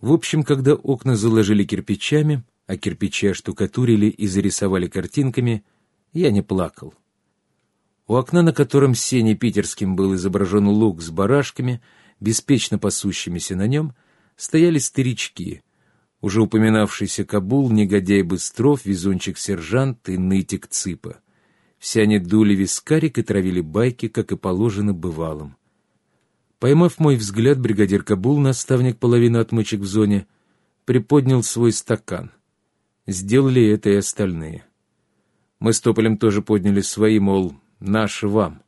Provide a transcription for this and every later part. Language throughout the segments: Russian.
В общем, когда окна заложили кирпичами, а кирпичи оштукатурили и зарисовали картинками, я не плакал. У окна, на котором сене питерским был изображен лук с барашками, беспечно пасущимися на нем, стояли старички, уже упоминавшийся Кабул, негодяй Быстров, везунчик-сержант и нытик Цыпа. Все они дули вискарик и травили байки, как и положено бывалым. Поймав мой взгляд, бригадир Кабул, наставник половины отмычек в зоне, приподнял свой стакан. Сделали это и остальные. Мы с Тополем тоже подняли свои, мол, наши вам.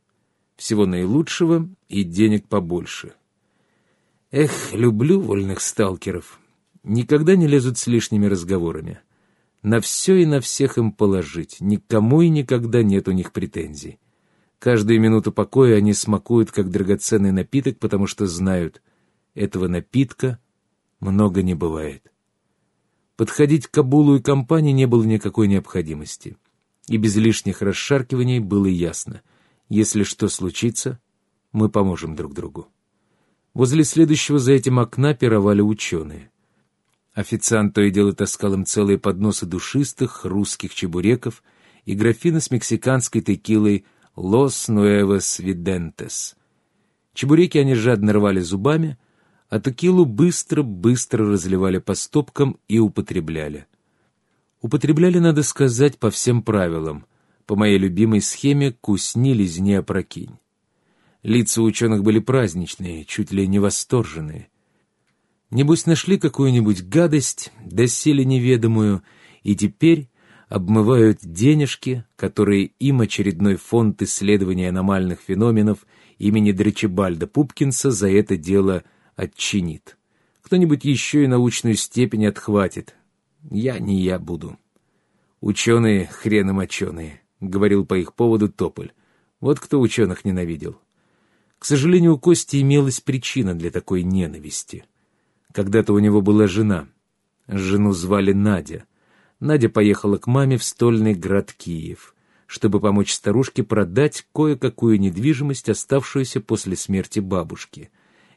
Всего наилучшего и денег побольше. Эх, люблю вольных сталкеров. Никогда не лезут с лишними разговорами. На все и на всех им положить. Никому и никогда нет у них претензий. Каждую минуту покоя они смакуют как драгоценный напиток, потому что знают, этого напитка много не бывает. Подходить к Кабулу и компании не было никакой необходимости. И без лишних расшаркиваний было ясно. Если что случится, мы поможем друг другу. Возле следующего за этим окна пировали ученые. Официант то и дело таскал им целые подносы душистых русских чебуреков и графины с мексиканской текилой «Лос Нуэвес Видентес». Чебуреки они жадно рвали зубами, а текилу быстро-быстро разливали по стопкам и употребляли. Употребляли, надо сказать, по всем правилам, по моей любимой схеме «кусни, лизни, опрокинь». Лица ученых были праздничные, чуть ли не восторженные. Небось, нашли какую-нибудь гадость, доселе неведомую, и теперь обмывают денежки, которые им очередной фонд исследования аномальных феноменов имени Дречебальда Пупкинса за это дело отчинит. Кто-нибудь еще и научную степень отхватит. Я не я буду. Ученые хреном оченые, — говорил по их поводу Тополь. Вот кто ученых ненавидел. К сожалению, у Кости имелась причина для такой ненависти. Когда-то у него была жена. Жену звали Надя. Надя поехала к маме в стольный град Киев, чтобы помочь старушке продать кое-какую недвижимость, оставшуюся после смерти бабушки.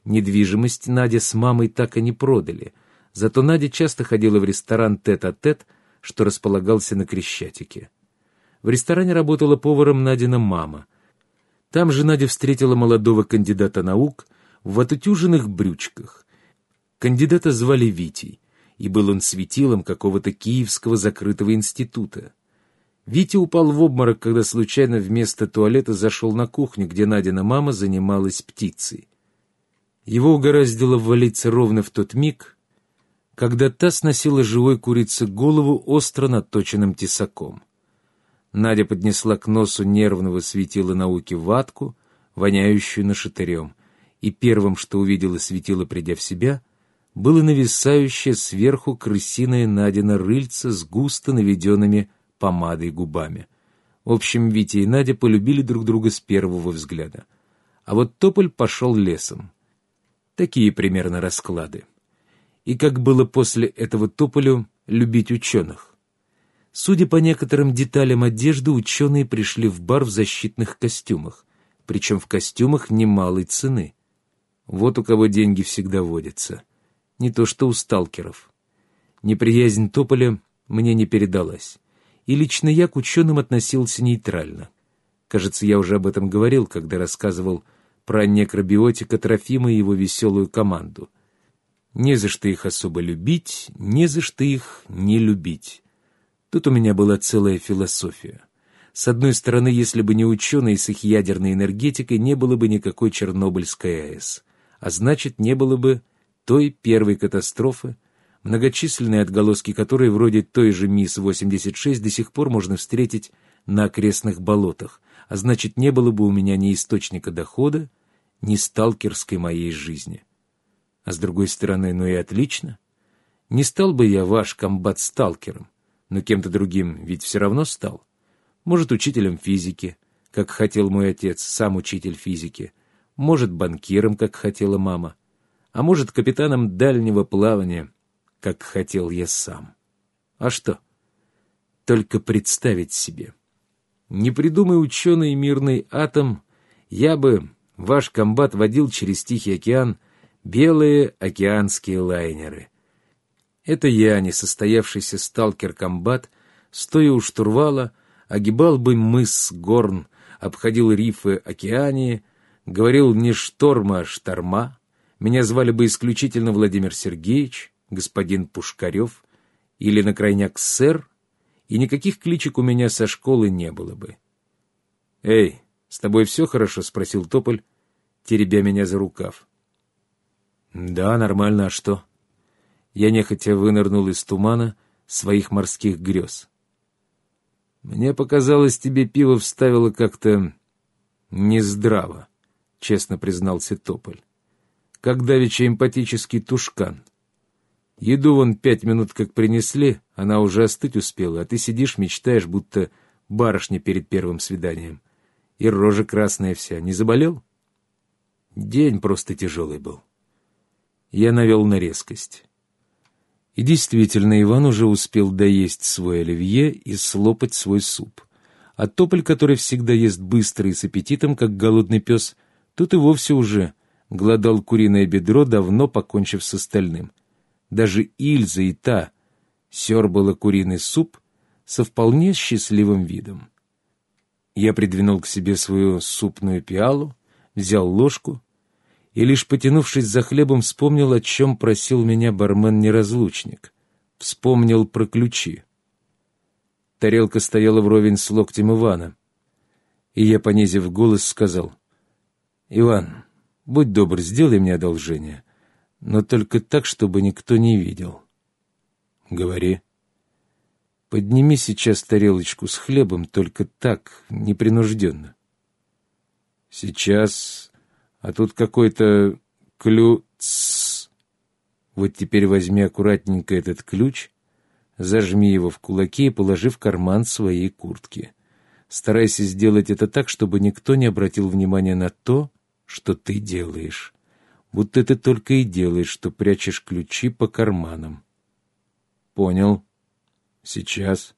Недвижимость Надя с мамой так и не продали, зато Надя часто ходила в ресторан «Тет-а-тет», -тет, что располагался на Крещатике. В ресторане работала поваром Надина мама. Там же Надя встретила молодого кандидата наук в отутюженных брючках. Кандидата звали Витей и был он светилом какого-то киевского закрытого института. Витя упал в обморок, когда случайно вместо туалета зашел на кухню, где Надина мама занималась птицей. Его угораздило ввалиться ровно в тот миг, когда та сносила живой курице голову остро наточенным тесаком. Надя поднесла к носу нервного светила науки ватку, воняющую нашатырем, и первым, что увидела светило, придя в себя — было нависающее сверху крысиное Надина рыльце с густо наведенными помадой губами. В общем, Витя и Надя полюбили друг друга с первого взгляда. А вот Тополь пошел лесом. Такие примерно расклады. И как было после этого Тополю любить ученых? Судя по некоторым деталям одежды, ученые пришли в бар в защитных костюмах, причем в костюмах немалой цены. Вот у кого деньги всегда водятся — не то что у сталкеров. Неприязнь Тополя мне не передалась, и лично я к ученым относился нейтрально. Кажется, я уже об этом говорил, когда рассказывал про некробиотика Трофима и его веселую команду. Не за что их особо любить, не за что их не любить. Тут у меня была целая философия. С одной стороны, если бы не ученые с их ядерной энергетикой, не было бы никакой Чернобыльской АЭС, а значит, не было бы той первой катастрофы, многочисленные отголоски которой, вроде той же МИС-86, до сих пор можно встретить на окрестных болотах, а значит, не было бы у меня ни источника дохода, ни сталкерской моей жизни. А с другой стороны, ну и отлично. Не стал бы я ваш комбат-сталкером, но кем-то другим ведь все равно стал. Может, учителем физики, как хотел мой отец, сам учитель физики, может, банкиром, как хотела мама — а может, капитаном дальнего плавания, как хотел я сам. А что? Только представить себе. Не придумай ученый мирный атом, я бы, ваш комбат, водил через Тихий океан белые океанские лайнеры, Это я, несостоявшийся сталкер-комбат, стоя у штурвала, огибал бы мыс Горн, обходил рифы Океании, говорил не шторма, а шторма. Меня звали бы исключительно Владимир Сергеевич, господин Пушкарев или на крайняк сэр, и никаких кличек у меня со школы не было бы. «Эй, с тобой все хорошо?» — спросил Тополь, теребя меня за рукав. «Да, нормально, а что?» Я нехотя вынырнул из тумана своих морских грез. «Мне показалось, тебе пиво вставило как-то нездраво», — честно признался Тополь. «Как давеча эмпатический тушкан. Еду вон пять минут как принесли, она уже остыть успела, а ты сидишь, мечтаешь, будто барышня перед первым свиданием. И рожа красная вся. Не заболел?» День просто тяжелый был. Я навел на резкость. И действительно, Иван уже успел доесть свой оливье и слопать свой суп. А тополь, который всегда ест быстро и с аппетитом, как голодный пес, тут и вовсе уже глодал куриное бедро, давно покончив с остальным. Даже Ильза и та сербала куриный суп со вполне счастливым видом. Я придвинул к себе свою супную пиалу, взял ложку и, лишь потянувшись за хлебом, вспомнил, о чем просил меня бармен-неразлучник. Вспомнил про ключи. Тарелка стояла вровень с локтем Ивана. И я, понизив голос, сказал, «Иван, будь добр, сделай мне одолжение, но только так, чтобы никто не видел». «Говори». «Подними сейчас тарелочку с хлебом, только так, непринужденно». «Сейчас а тут какой-то ключ. Вот теперь возьми аккуратненько этот ключ, зажми его в кулаке и положи в карман своей куртки. Старайся сделать это так, чтобы никто не обратил внимания на то, что ты делаешь. Будто ты только и делаешь, что прячешь ключи по карманам. Понял. Сейчас.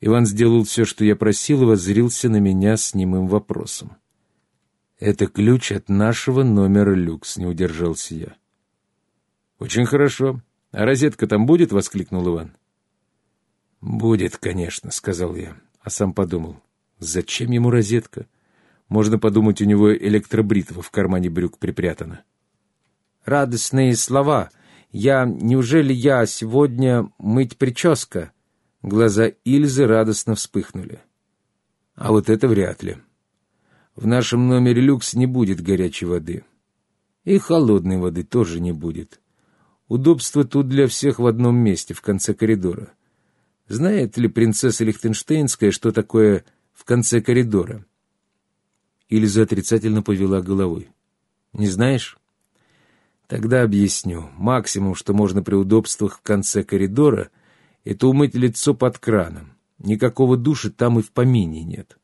Иван сделал все, что я просил, и воззрился на меня с немым вопросом. «Это ключ от нашего номера люкс», — не удержался я. «Очень хорошо. А розетка там будет?» — воскликнул Иван. «Будет, конечно», — сказал я, а сам подумал. «Зачем ему розетка? Можно подумать, у него электробритва в кармане брюк припрятана». «Радостные слова. Я... Неужели я сегодня мыть прическа?» Глаза Ильзы радостно вспыхнули. «А вот это вряд ли», в нашем номере люкс не будет горячей воды. И холодной воды тоже не будет. Удобство тут для всех в одном месте, в конце коридора. Знает ли принцесса Лихтенштейнская, что такое в конце коридора? Ильза отрицательно повела головой. Не знаешь? Тогда объясню. Максимум, что можно при удобствах в конце коридора, это умыть лицо под краном. Никакого душа там и в помине нет.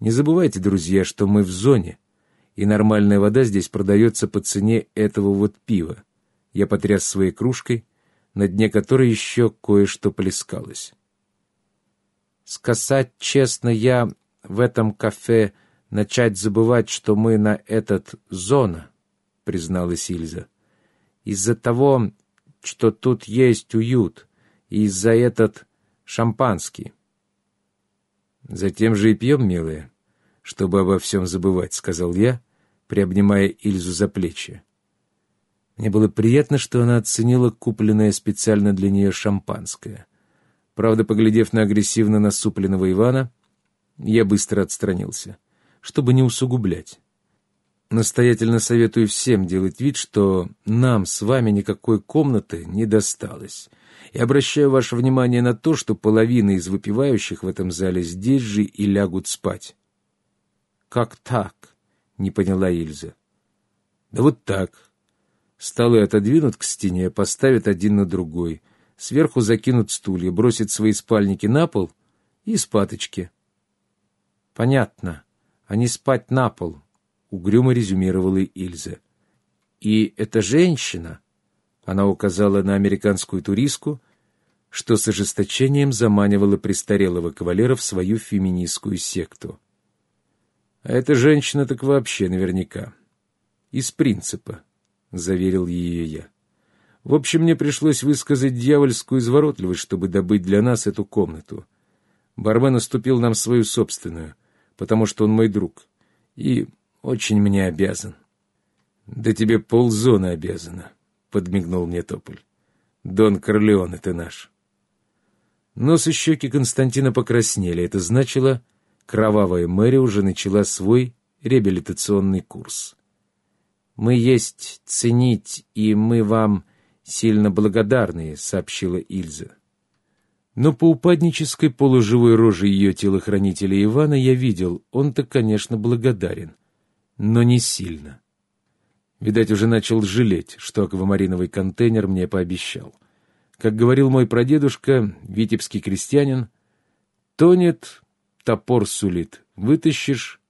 Не забывайте, друзья, что мы в зоне, и нормальная вода здесь продается по цене этого вот пива. Я потряс своей кружкой, на дне которой еще кое-что плескалось. Сказать честно, я в этом кафе начать забывать, что мы на этот зона, призналась Ильза. Из-за того, что тут есть уют, и из-за этот шампанский. «Затем же и пьем, милая, чтобы обо всем забывать», — сказал я, приобнимая Ильзу за плечи. Мне было приятно, что она оценила купленное специально для нее шампанское. Правда, поглядев на агрессивно насупленного Ивана, я быстро отстранился, чтобы не усугублять. Настоятельно советую всем делать вид, что нам с вами никакой комнаты не досталось, и обращаю ваше внимание на то, что половина из выпивающих в этом зале здесь же и лягут спать. «Как так?» — не поняла Ильза. «Да вот так. Столы отодвинут к стене, поставят один на другой, сверху закинут стулья, бросят свои спальники на пол и спаточки». «Понятно. Они спать на пол», — угрюмо резюмировала Ильза. «И эта женщина...» Она указала на американскую туристку, что с ожесточением заманивала престарелого кавалера в свою феминистскую секту. А эта женщина так вообще наверняка. Из принципа, — заверил ее я. В общем, мне пришлось высказать дьявольскую изворотливость, чтобы добыть для нас эту комнату. Бармен уступил нам свою собственную, потому что он мой друг, и очень мне обязан. — Да тебе ползоны обязана, — подмигнул мне Тополь. — Дон Корлеон, это наш. Нос и щеки Константина покраснели. Это значило, кровавая Мэри уже начала свой реабилитационный курс. «Мы есть ценить, и мы вам сильно благодарны», — сообщила Ильза. Но по упаднической полуживой роже ее телохранителя Ивана я видел, он-то, конечно, благодарен, но не сильно. Видать, уже начал жалеть, что аквамариновый контейнер мне пообещал. Как говорил мой прадедушка, витебский крестьянин, «Тонет, топор сулит, вытащишь,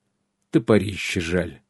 топорище жаль».